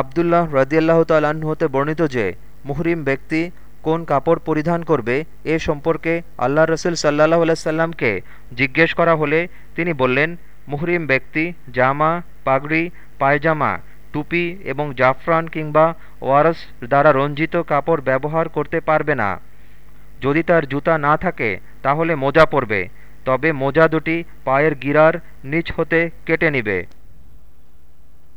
আবদুল্লাহ রদিয়াল্লাহ তাল্লাহ্ন হতে বর্ণিত যে, মুহরিম ব্যক্তি কোন কাপড় পরিধান করবে এ সম্পর্কে আল্লাহ রসুল সাল্লাহ আলাইসাল্লামকে জিজ্ঞেস করা হলে তিনি বললেন, মুহরিম ব্যক্তি জামা, পাগড়ি, পায়জামা, টুপি এবং জাফরান কিংবা ওয়ারস দ্বারা রঞ্জিত কাপড় ব্যবহার করতে পারবে না। যদি তার জুতা না থাকে, তাহলে মোজা পরবে, তবে মোজা দুটি পায়ের গিরার নিচ হতে কেটে নিবে।